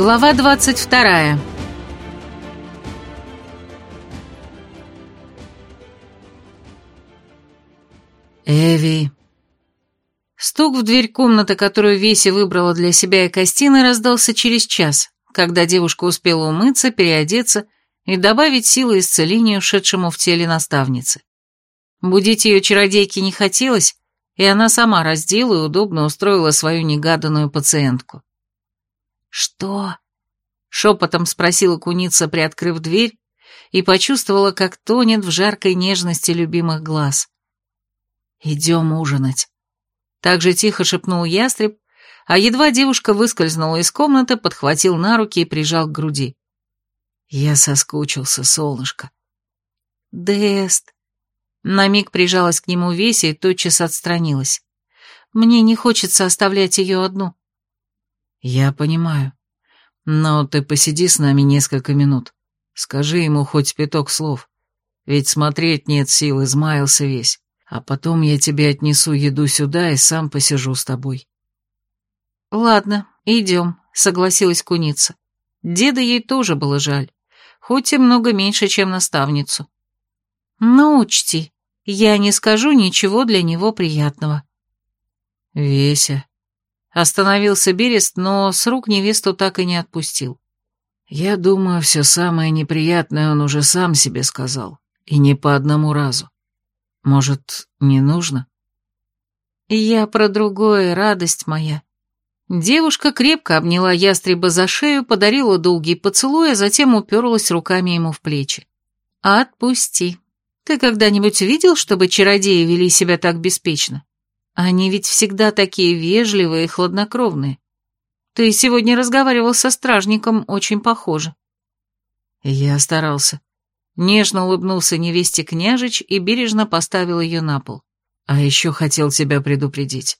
Глава двадцать вторая. Эви. Стук в дверь комнаты, которую Веси выбрала для себя и Костины, раздался через час, когда девушка успела умыться, переодеться и добавить силы исцеления ушедшему в теле наставницы. Будить ее чародейке не хотелось, и она сама раздела и удобно устроила свою негаданную пациентку. «Что?» — шепотом спросила куница, приоткрыв дверь, и почувствовала, как тонет в жаркой нежности любимых глаз. «Идем ужинать». Так же тихо шепнул ястреб, а едва девушка выскользнула из комнаты, подхватил на руки и прижал к груди. Я соскучился, солнышко. Дест. На миг прижалась к нему Веся и тотчас отстранилась. Мне не хочется оставлять ее одну. Я понимаю. Но ты посиди с нами несколько минут. Скажи ему хоть пяток слов. Ведь смотреть нет сил, измаялся весь. А потом я тебе отнесу еду сюда и сам посижу с тобой. Ладно, идем, согласилась куница. Деда ей тоже было жаль, хоть и много меньше, чем наставницу. Но учти, я не скажу ничего для него приятного. Веся. Остановился Берест, но с рук невесту так и не отпустил. Я думаю, все самое неприятное он уже сам себе сказал, и не по одному разу. Может, не нужно? Я про другое, радость моя. Девушка крепко обняла ястреба за шею, подарила долгий поцелуй, а затем уперлась руками ему в плечи. «Отпусти. Ты когда-нибудь видел, чтобы чародеи вели себя так беспечно? Они ведь всегда такие вежливые и хладнокровные. Ты сегодня разговаривал со стражником, очень похоже». Я старался. Нежно улыбнулся невесте княжич и бережно поставил ее на пол. А еще хотел тебя предупредить.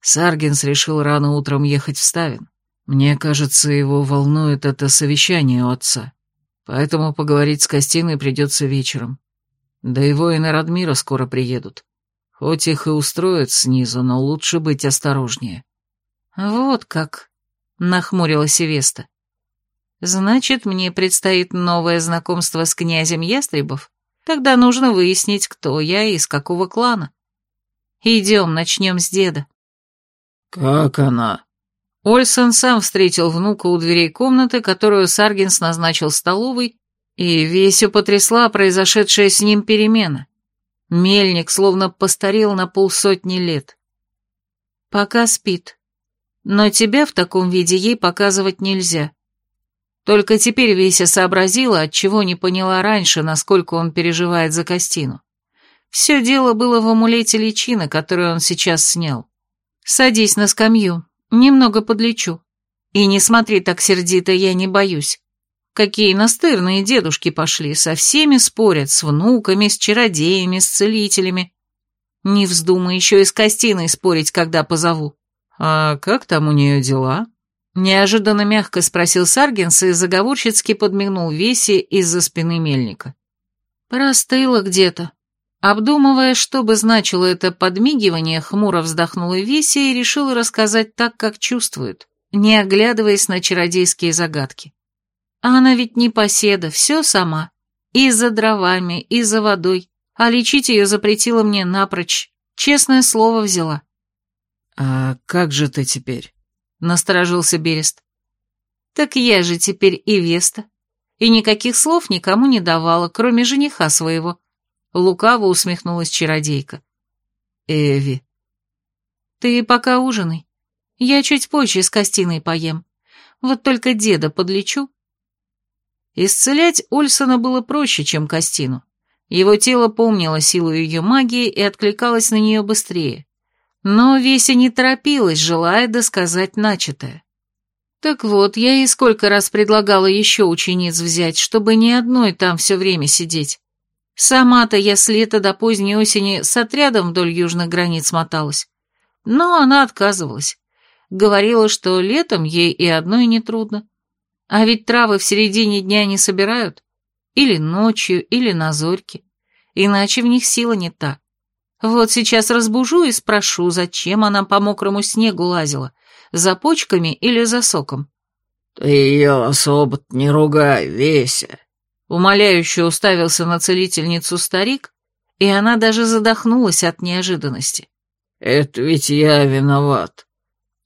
Саргинс решил рано утром ехать в Ставин. Мне кажется, его волнует это совещание у отца. Поэтому поговорить с Костиной придется вечером. Да и воины Радмира скоро приедут. Хоть их и устроят снизу, но лучше быть осторожнее. Вот как, нахмурилась Веста. Значит, мне предстоит новое знакомство с князем Ястребов? Тогда нужно выяснить, кто я и из какого клана. Идем, начнем с деда. Как она? Ольсон сам встретил внука у дверей комнаты, которую Саргинс назначил столовой, и весью потрясла произошедшая с ним перемена. Мельник словно постарел на полсотни лет. Пока спит. Но тебя в таком виде ей показывать нельзя. Только теперь Веся сообразила, отчего не поняла раньше, насколько он переживает за Костину. Все дело было в амулете личины, который он сейчас снял. «Садись на скамью, немного подлечу. И не смотри так сердито, я не боюсь. Какие настырные дедушки пошли, со всеми спорят, с внуками, с чародеями, с целителями. Не вздумай еще и с Костиной спорить, когда позову». «А как там у нее дела?» Неожиданно мягко спросил Саргенс и заговорщицки подмигнул Веси из-за спины мельника. «Простыла где-то». Обдумывая, что бы значило это подмигивание, хмуро вздохнула Веси и решила рассказать так, как чувствует, не оглядываясь на чародейские загадки. А она ведь не поседа, все сама. И за дровами, и за водой. А лечить ее запретила мне напрочь. Честное слово взяла. «А как же ты теперь?» — насторожился Берест. «Так я же теперь и Веста, и никаких слов никому не давала, кроме жениха своего», — лукаво усмехнулась чародейка. «Эви». «Ты пока ужинай. Я чуть позже с Костиной поем. Вот только деда подлечу». Исцелять Ольсона было проще, чем Костину. Его тело помнило силу ее магии и откликалось на нее быстрее. Но Веся не торопилась, желая досказать начатое. Так вот, я ей сколько раз предлагала еще учениц взять, чтобы ни одной там все время сидеть. Сама-то я с лета до поздней осени с отрядом вдоль южных границ моталась. Но она отказывалась. Говорила, что летом ей и одной не трудно. А ведь травы в середине дня не собирают. Или ночью, или на зорьке. Иначе в них сила не та. Вот сейчас разбужу и спрошу, зачем она по мокрому снегу лазила, за почками или за соком. «Ты ее особо не ругай, Веся!» Умоляюще уставился на целительницу старик, и она даже задохнулась от неожиданности. «Это ведь я виноват.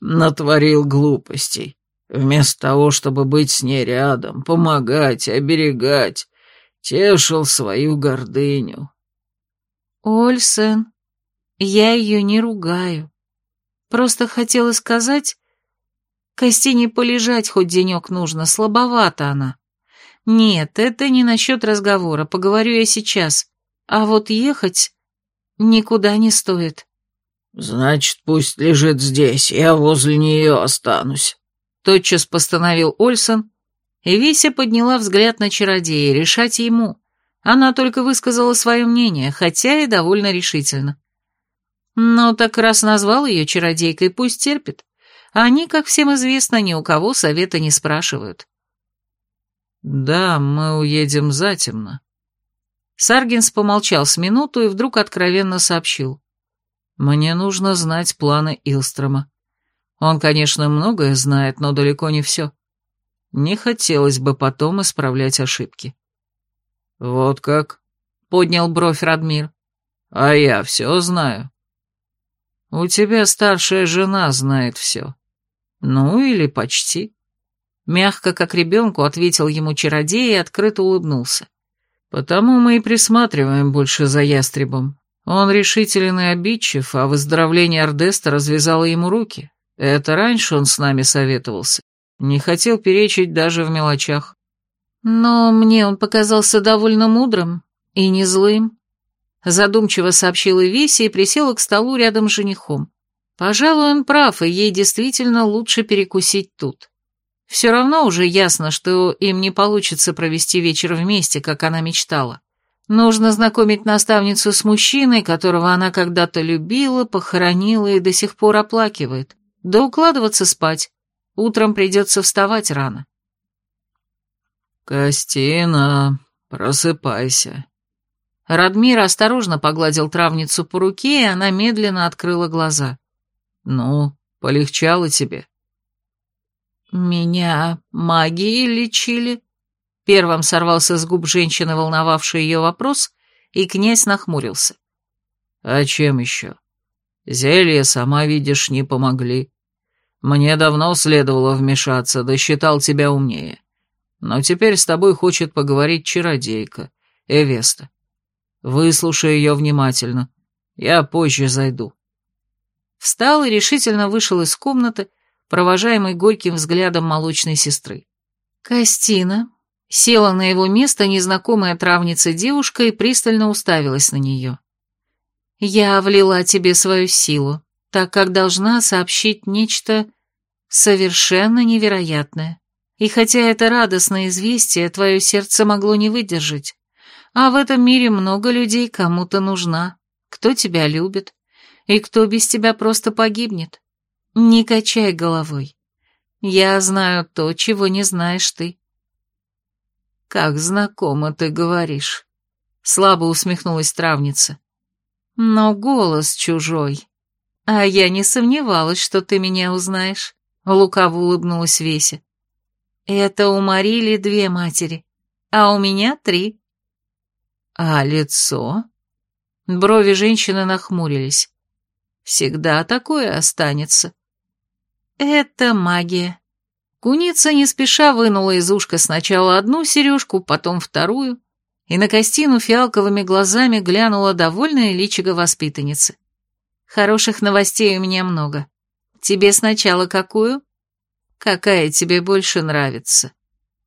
Натворил глупостей. Вместо того, чтобы быть с ней рядом, помогать, оберегать, тешил свою гордыню». «Ольсен, я ее не ругаю. Просто хотела сказать, Костине полежать хоть денек нужно, слабовата она. Нет, это не насчет разговора, поговорю я сейчас. А вот ехать никуда не стоит. Значит, пусть лежит здесь, я возле нее останусь. Тотчас постановил Ольсон, и Вися подняла взгляд на чародея, решать ему. Она только высказала свое мнение, хотя и довольно решительно. Но так раз назвал ее чародейкой, пусть терпит. Они, как всем известно, ни у кого совета не спрашивают. «Да, мы уедем затемно». Саргинс помолчал с минуту и вдруг откровенно сообщил. «Мне нужно знать планы Илстрома. Он, конечно, многое знает, но далеко не все. Не хотелось бы потом исправлять ошибки». «Вот как?» — поднял бровь Радмир. «А я все знаю». «У тебя старшая жена знает все. «Ну, или почти». Мягко, как ребенку, ответил ему чародей и открыто улыбнулся. «Потому мы и присматриваем больше за ястребом. Он решителен и обидчив, а выздоровление Ордеста развязало ему руки. Это раньше он с нами советовался. Не хотел перечить даже в мелочах. Но мне он показался довольно мудрым и не злым. Задумчиво сообщила Веси и присела к столу рядом с женихом. Пожалуй, он прав, и ей действительно лучше перекусить тут. Все равно уже ясно, что им не получится провести вечер вместе, как она мечтала. Нужно знакомить наставницу с мужчиной, которого она когда-то любила, похоронила и до сих пор оплакивает. Да укладываться спать. Утром придется вставать рано. «Костина, просыпайся». Радмир осторожно погладил травницу по руке, и она медленно открыла глаза. «Ну, полегчало тебе?» «Меня магией лечили?» Первым сорвался с губ женщины, волновавший ее вопрос, и князь нахмурился. «А чем еще? Зелья, сама видишь, не помогли. Мне давно следовало вмешаться, да считал тебя умнее. Но теперь с тобой хочет поговорить чародейка, Эвеста. Выслушай ее внимательно. Я позже зайду» встал и решительно вышел из комнаты, провожаемый горьким взглядом молочной сестры. Костина села на его место незнакомая травница девушка и пристально уставилась на нее. «Я влила тебе свою силу, так как должна сообщить нечто совершенно невероятное. И хотя это радостное известие, твое сердце могло не выдержать. А в этом мире много людей кому-то нужна, кто тебя любит, и кто без тебя просто погибнет. Не качай головой. Я знаю то, чего не знаешь ты. Как знакомо ты говоришь. Слабо усмехнулась травница. Но голос чужой. А я не сомневалась, что ты меня узнаешь. Лукаво улыбнулась Веся. Это у Марили две матери, а у меня три. А лицо? Брови женщины нахмурились. Всегда такое останется. Это магия. Куница не спеша вынула из ушка сначала одну сережку, потом вторую, и на Костину фиалковыми глазами глянула довольная личико воспитанницы. Хороших новостей у меня много. Тебе сначала какую? Какая тебе больше нравится?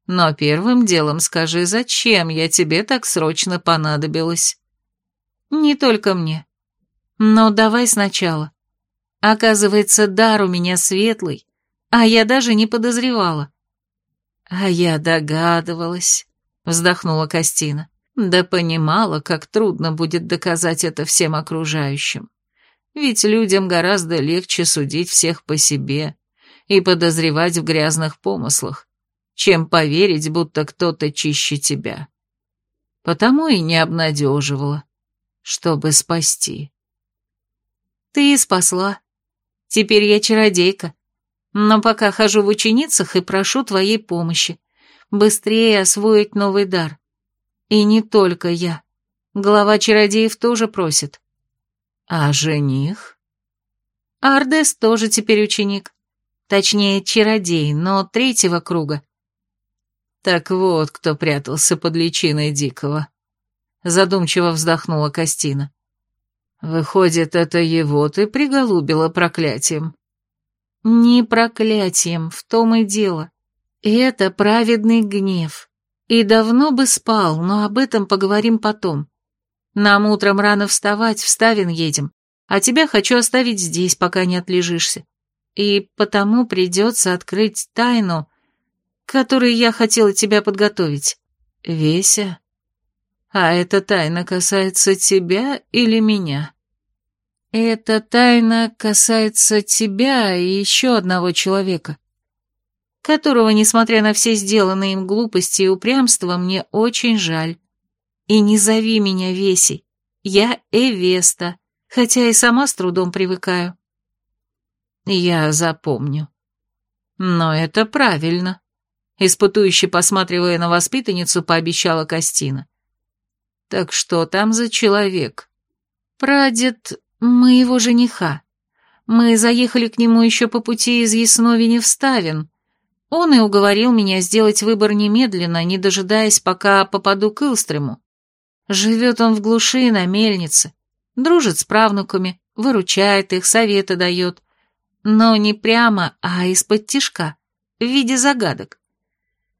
Но первым делом скажи, зачем я тебе так срочно понадобилась? Не только мне. Но давай сначала. Оказывается, дар у меня светлый, а я даже не подозревала. А я догадывалась, вздохнула Костина. Да понимала, как трудно будет доказать это всем окружающим. Ведь людям гораздо легче судить всех по себе и подозревать в грязных помыслах, чем поверить, будто кто-то чище тебя. Потому и не обнадеживала, чтобы спасти. Ты спасла. Теперь я чародейка. Но пока хожу в ученицах и прошу твоей помощи. Быстрее освоить новый дар. И не только я. Глава чародеев тоже просит. А жених? Ардес тоже теперь ученик. Точнее, чародей, но третьего круга. Так вот, кто прятался под личиной Дикого. Задумчиво вздохнула Костина. Выходит, это его ты приголубила проклятием. Не проклятием, в том и дело. Это праведный гнев. И давно бы спал, но об этом поговорим потом. Нам утром рано вставать, в Ставин едем, а тебя хочу оставить здесь, пока не отлежишься. И потому придется открыть тайну, которой я хотела тебя подготовить. Веся? А эта тайна касается тебя или меня? Эта тайна касается тебя и еще одного человека, которого, несмотря на все сделанные им глупости и упрямство, мне очень жаль. И не зови меня Весей, я Эвеста, хотя и сама с трудом привыкаю. Я запомню. Но это правильно, испытующе посматривая на воспитанницу, пообещала Костина. Так что там за человек? Прадед моего жениха. Мы заехали к нему еще по пути из Ясновини в Ставин. Он и уговорил меня сделать выбор немедленно, не дожидаясь, пока попаду к Илстрему. Живет он в глуши на мельнице, дружит с правнуками, выручает их, советы дает. Но не прямо, а из-под тишка, в виде загадок.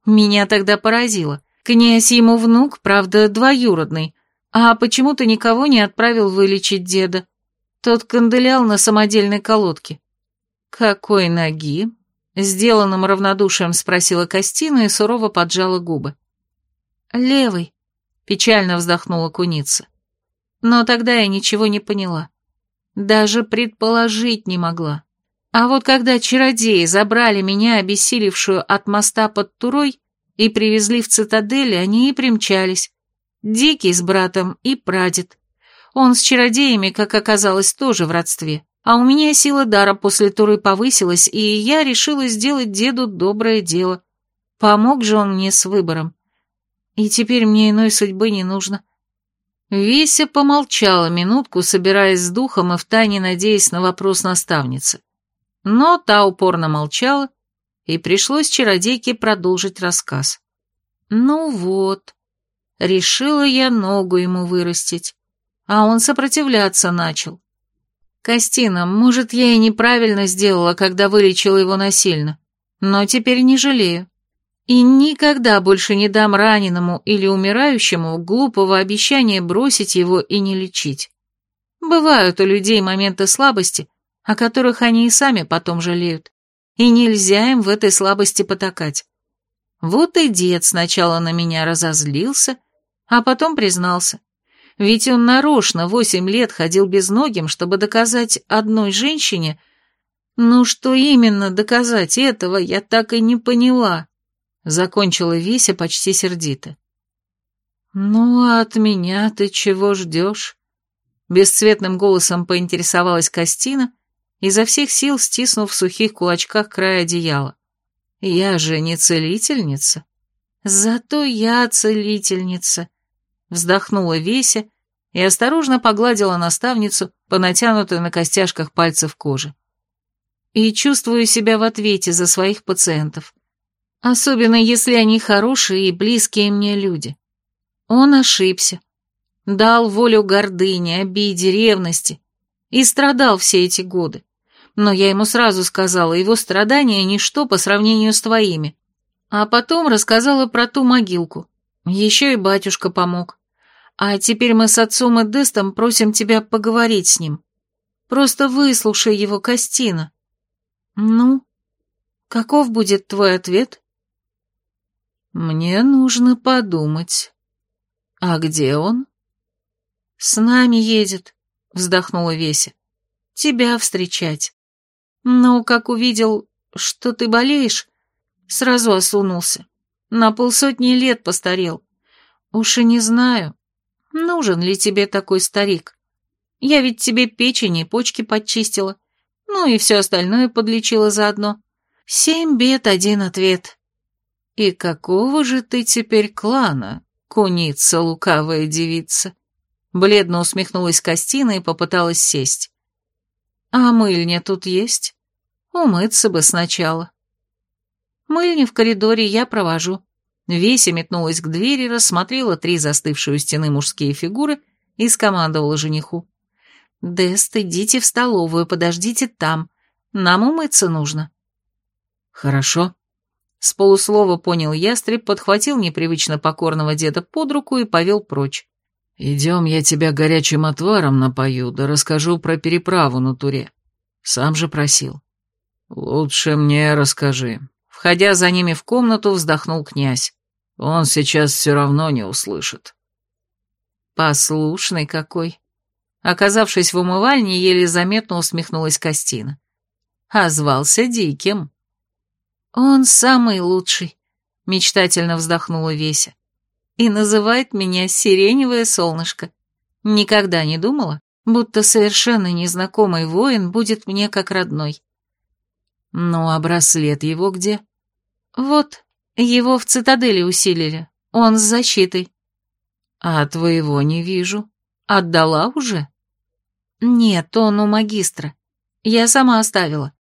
Меня тогда поразило. Князь ему внук, правда, двоюродный, а почему-то никого не отправил вылечить деда. Тот канделял на самодельной колодке. «Какой ноги?» — сделанным равнодушием спросила Костина и сурово поджала губы. «Левый», — печально вздохнула куница. Но тогда я ничего не поняла. Даже предположить не могла. А вот когда чародеи забрали меня, обессилевшую от моста под Турой, и привезли в цитадель, они и примчались. Дикий с братом и прадед. Он с чародеями, как оказалось, тоже в родстве. А у меня сила дара после туры повысилась, и я решила сделать деду доброе дело. Помог же он мне с выбором. И теперь мне иной судьбы не нужно. Веся помолчала минутку, собираясь с духом и втайне надеясь на вопрос наставницы. Но та упорно молчала, и пришлось чародейке продолжить рассказ. Ну вот, решила я ногу ему вырастить а он сопротивляться начал. Костина, может, я и неправильно сделала, когда вылечила его насильно, но теперь не жалею. И никогда больше не дам раненому или умирающему глупого обещания бросить его и не лечить. Бывают у людей моменты слабости, о которых они и сами потом жалеют, и нельзя им в этой слабости потакать. Вот и дед сначала на меня разозлился, а потом признался. Ведь он нарочно восемь лет ходил безногим, чтобы доказать одной женщине... Ну, что именно доказать этого, я так и не поняла. Закончила Вися почти сердито. «Ну, а от меня ты чего ждешь?» Бесцветным голосом поинтересовалась Костина, изо всех сил стиснув в сухих кулачках край одеяла. «Я же не целительница». «Зато я целительница», вздохнула Веся и осторожно погладила наставницу по натянутой на костяшках пальцев кожи. И чувствую себя в ответе за своих пациентов, особенно если они хорошие и близкие мне люди. Он ошибся, дал волю гордыне, обиде, ревности и страдал все эти годы. Но я ему сразу сказала, его страдания ничто по сравнению с твоими. А потом рассказала про ту могилку. Еще и батюшка помог. А теперь мы с отцом и Дестом просим тебя поговорить с ним. Просто выслушай его, Костина. Ну, каков будет твой ответ? Мне нужно подумать. А где он? С нами едет, вздохнула Веся. Тебя встречать. Но как увидел, что ты болеешь, сразу осунулся. На полсотни лет постарел. Уж и не знаю, Нужен ли тебе такой старик? Я ведь тебе печень и почки подчистила, ну и все остальное подлечила заодно. Семь бед, один ответ. И какого же ты теперь клана, куница лукавая девица? Бледно усмехнулась Костина и попыталась сесть. А мыльня тут есть? Умыться бы сначала. Мыльни в коридоре я провожу. Веся метнулась к двери, рассмотрела три застывшие у стены мужские фигуры и скомандовала жениху. «Дест, идите в столовую, подождите там. Нам умыться нужно». «Хорошо». С полуслова понял ястреб, подхватил непривычно покорного деда под руку и повел прочь. «Идем, я тебя горячим отваром напою, да расскажу про переправу на Туре. Сам же просил». «Лучше мне расскажи». Входя за ними в комнату, вздохнул князь. «Он сейчас все равно не услышит». «Послушный какой». Оказавшись в умывальне, еле заметно усмехнулась Костина. А звался Диким. «Он самый лучший», — мечтательно вздохнула Веся. «И называет меня Сиреневое солнышко. Никогда не думала, будто совершенно незнакомый воин будет мне как родной». «Ну, а браслет его где?» «Вот, его в цитадели усилили. Он с защитой». «А твоего не вижу. Отдала уже?» «Нет, он у магистра. Я сама оставила.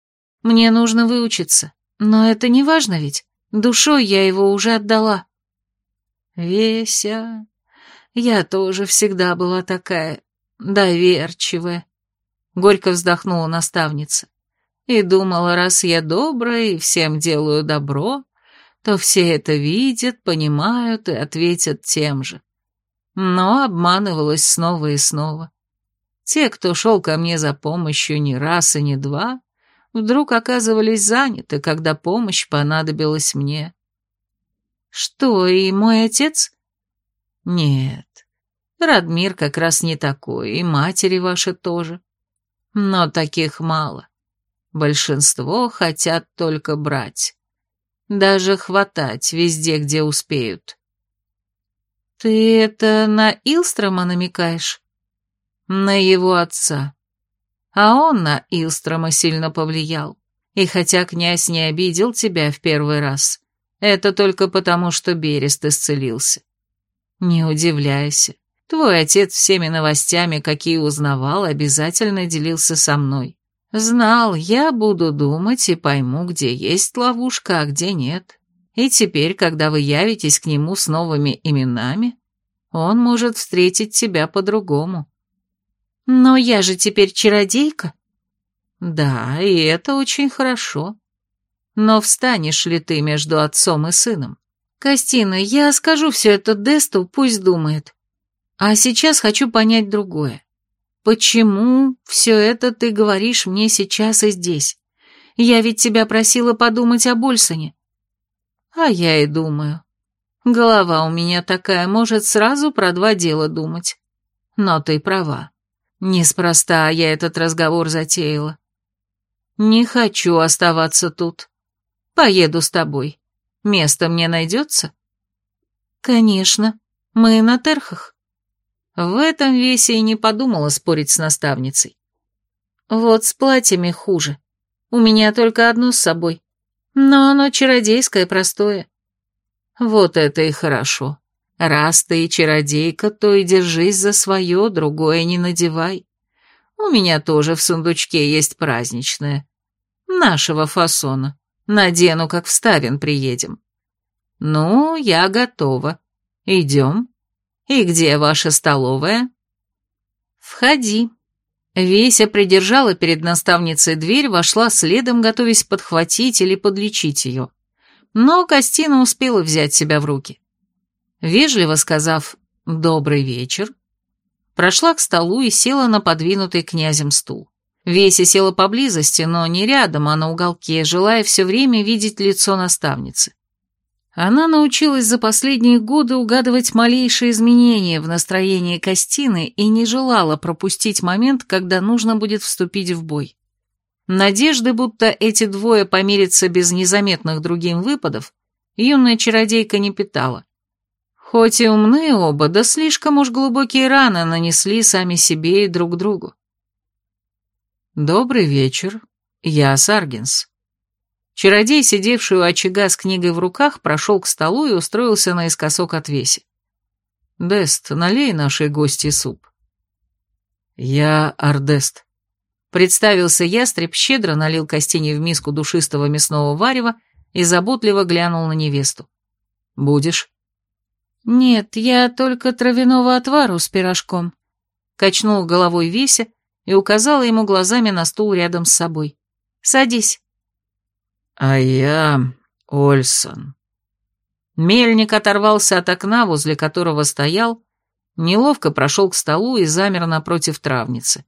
Мне нужно выучиться. Но это не важно ведь. Душой я его уже отдала». «Веся, я тоже всегда была такая доверчивая», — горько вздохнула наставница. «И думала, раз я добрая и всем делаю добро, то все это видят, понимают и ответят тем же. Но обманывалась снова и снова. Те, кто шел ко мне за помощью не раз и не два, вдруг оказывались заняты, когда помощь понадобилась мне. Что, и мой отец? Нет, Радмир как раз не такой, и матери ваши тоже. Но таких мало. Большинство хотят только брать. Даже хватать везде, где успеют. Ты это на Илстрома намекаешь? На его отца. А он на Илстрома сильно повлиял. И хотя князь не обидел тебя в первый раз, это только потому, что Берест исцелился. Не удивляйся. Твой отец всеми новостями, какие узнавал, обязательно делился со мной. Знал, я буду думать и пойму, где есть ловушка, а где нет. И теперь, когда вы явитесь к нему с новыми именами, он может встретить тебя по-другому. Но я же теперь чародейка. Да, и это очень хорошо. Но встанешь ли ты между отцом и сыном? Костина, я скажу все это Десту, пусть думает. А сейчас хочу понять другое. «Почему все это ты говоришь мне сейчас и здесь? Я ведь тебя просила подумать о Больсоне». «А я и думаю. Голова у меня такая, может сразу про два дела думать. Но ты права. Неспроста я этот разговор затеяла. Не хочу оставаться тут. Поеду с тобой. Место мне найдется?» «Конечно. Мы на терхах». В этом весе и не подумала спорить с наставницей. Вот с платьями хуже. У меня только одно с собой. Но оно чародейское, простое. Вот это и хорошо. Раз ты и чародейка, то и держись за свое, другое не надевай. У меня тоже в сундучке есть праздничное. Нашего фасона. Надену, как в Ставин приедем. Ну, я готова. Идем. «И где ваша столовая?» «Входи». Веся придержала перед наставницей дверь, вошла следом, готовясь подхватить или подлечить ее. Но Костина успела взять себя в руки. Вежливо сказав «добрый вечер», прошла к столу и села на подвинутый князем стул. Веся села поблизости, но не рядом, а на уголке, желая все время видеть лицо наставницы. Она научилась за последние годы угадывать малейшие изменения в настроении Костины и не желала пропустить момент, когда нужно будет вступить в бой. Надежды, будто эти двое помирятся без незаметных другим выпадов, юная чародейка не питала. Хоть и умны оба, да слишком уж глубокие раны нанесли сами себе и друг другу. «Добрый вечер. Я Саргинс», Чародей, сидевший у очага с книгой в руках, прошел к столу и устроился наискосок от веси. «Дест, налей нашей гости суп». «Я Ардест», — представился ястреб, щедро налил Костине в миску душистого мясного варева и заботливо глянул на невесту. «Будешь?» «Нет, я только травяного отвару с пирожком», — качнул головой Веся и указала ему глазами на стул рядом с собой. «Садись». «А я Ольсон». Мельник оторвался от окна, возле которого стоял, неловко прошел к столу и замер напротив травницы.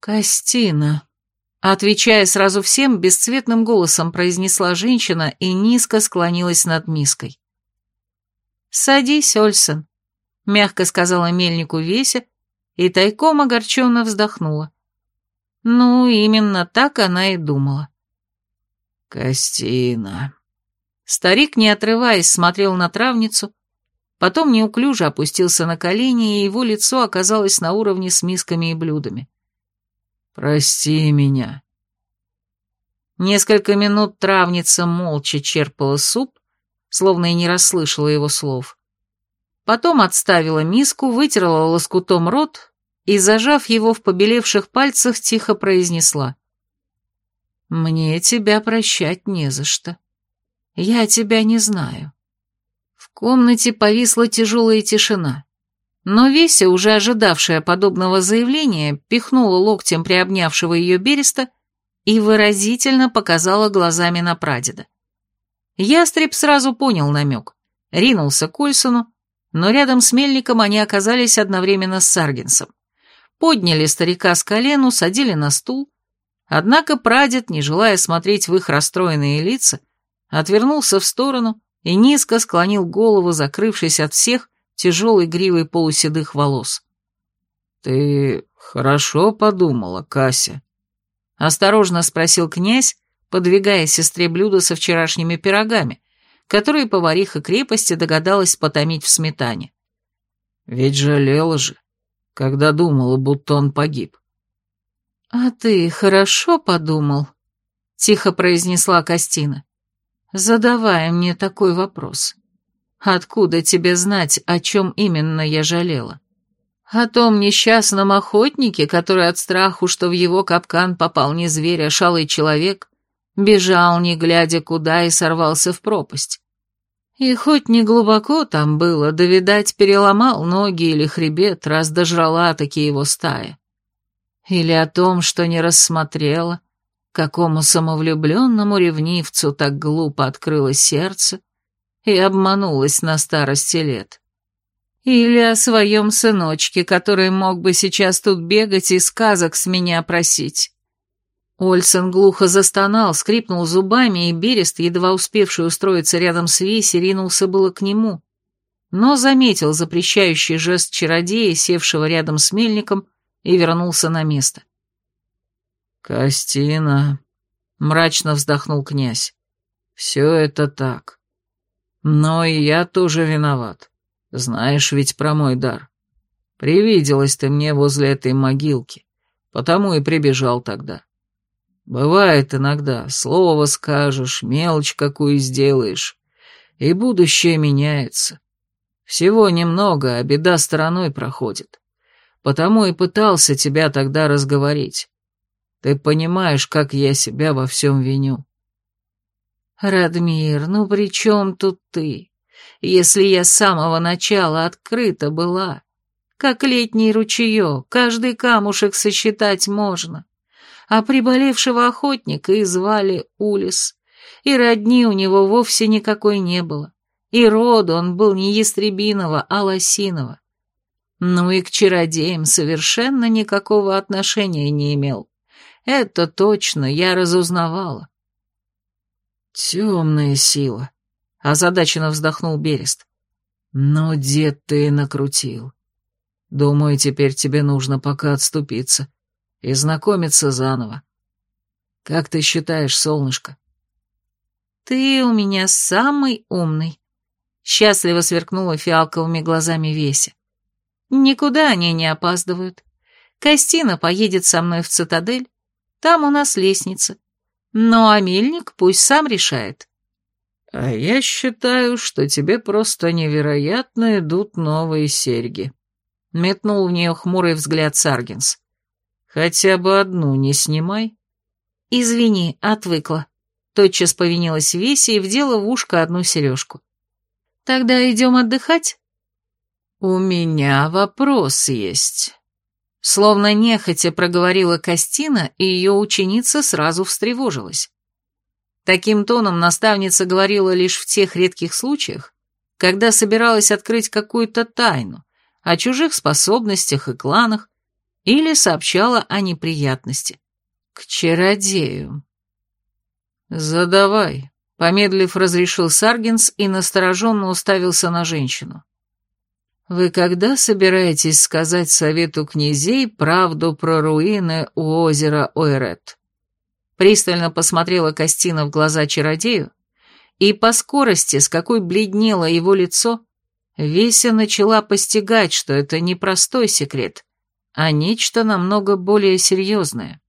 «Костина», — отвечая сразу всем, бесцветным голосом произнесла женщина и низко склонилась над миской. «Садись, Ольсон», — мягко сказала мельнику Веся, и тайком огорченно вздохнула. Ну, именно так она и думала. «Костина». Старик, не отрываясь, смотрел на травницу, потом неуклюже опустился на колени, и его лицо оказалось на уровне с мисками и блюдами. «Прости меня». Несколько минут травница молча черпала суп, словно и не расслышала его слов. Потом отставила миску, вытерла лоскутом рот и, зажав его в побелевших пальцах, тихо произнесла. «Мне тебя прощать не за что. Я тебя не знаю». В комнате повисла тяжелая тишина. Но Веся, уже ожидавшая подобного заявления, пихнула локтем приобнявшего ее Береста и выразительно показала глазами на прадеда. Ястреб сразу понял намек, ринулся к Ольсону, но рядом с мельником они оказались одновременно с Саргинсом. Подняли старика с колен, усадили на стул, Однако прадед, не желая смотреть в их расстроенные лица, отвернулся в сторону и низко склонил голову, закрывшись от всех тяжелой гривой полуседых волос. «Ты хорошо подумала, Кася?» — осторожно спросил князь, подвигая сестре блюдо со вчерашними пирогами, которые повариха крепости догадалась потомить в сметане. «Ведь жалела же, когда думала, будто он погиб. «А ты хорошо подумал?» — тихо произнесла Костина. «Задавая мне такой вопрос. Откуда тебе знать, о чем именно я жалела? О том несчастном охотнике, который от страху, что в его капкан попал не зверь, а шалый человек, бежал, не глядя куда, и сорвался в пропасть. И хоть не глубоко там было, да, видать, переломал ноги или хребет, раз дожрала таки его стая. Или о том, что не рассмотрела, какому самовлюбленному ревнивцу так глупо открыло сердце и обманулась на старости лет. Или о своем сыночке, который мог бы сейчас тут бегать и сказок с меня просить. Ольсен глухо застонал, скрипнул зубами, и Берест, едва успевший устроиться рядом с Виси, ринулся было к нему. Но заметил запрещающий жест чародея, севшего рядом с мельником, и вернулся на место. «Костина», — мрачно вздохнул князь, — «все это так. Но и я тоже виноват. Знаешь ведь про мой дар. Привиделась ты мне возле этой могилки, потому и прибежал тогда. Бывает иногда, слово скажешь, мелочь какую сделаешь, и будущее меняется. Всего немного, а беда стороной проходит потому и пытался тебя тогда разговорить. Ты понимаешь, как я себя во всем виню». «Радмир, ну при чем тут ты? Если я с самого начала открыта была, как летний ручеек, каждый камушек сосчитать можно, а приболевшего охотника и звали Улис, и родни у него вовсе никакой не было, и роду он был не ястребиного, а лосиного. Ну и к чародеям совершенно никакого отношения не имел. Это точно я разузнавала. Темная сила, озадаченно вздохнул Берест. Ну, дед ты накрутил. Думаю, теперь тебе нужно пока отступиться и знакомиться заново. Как ты считаешь, солнышко? Ты у меня самый умный. Счастливо сверкнула фиалковыми глазами Веся. Никуда они не опаздывают. Костина поедет со мной в цитадель. Там у нас лестница. Но Амельник пусть сам решает. А я считаю, что тебе просто невероятно идут новые серьги. Метнул в нее хмурый взгляд Саргинс. Хотя бы одну не снимай. Извини, отвыкла. Тотчас повинилась Веси и вдела в ушко одну сережку. Тогда идем отдыхать? У меня вопрос есть. Словно нехотя проговорила Костина, и ее ученица сразу встревожилась. Таким тоном наставница говорила лишь в тех редких случаях, когда собиралась открыть какую-то тайну о чужих способностях и кланах или сообщала о неприятности. К чародею. «Задавай», — помедлив разрешил Саргинс и настороженно уставился на женщину. «Вы когда собираетесь сказать совету князей правду про руины у озера Ойрет?» Пристально посмотрела Костина в глаза чародею, и по скорости, с какой бледнело его лицо, Веся начала постигать, что это не простой секрет, а нечто намного более серьезное.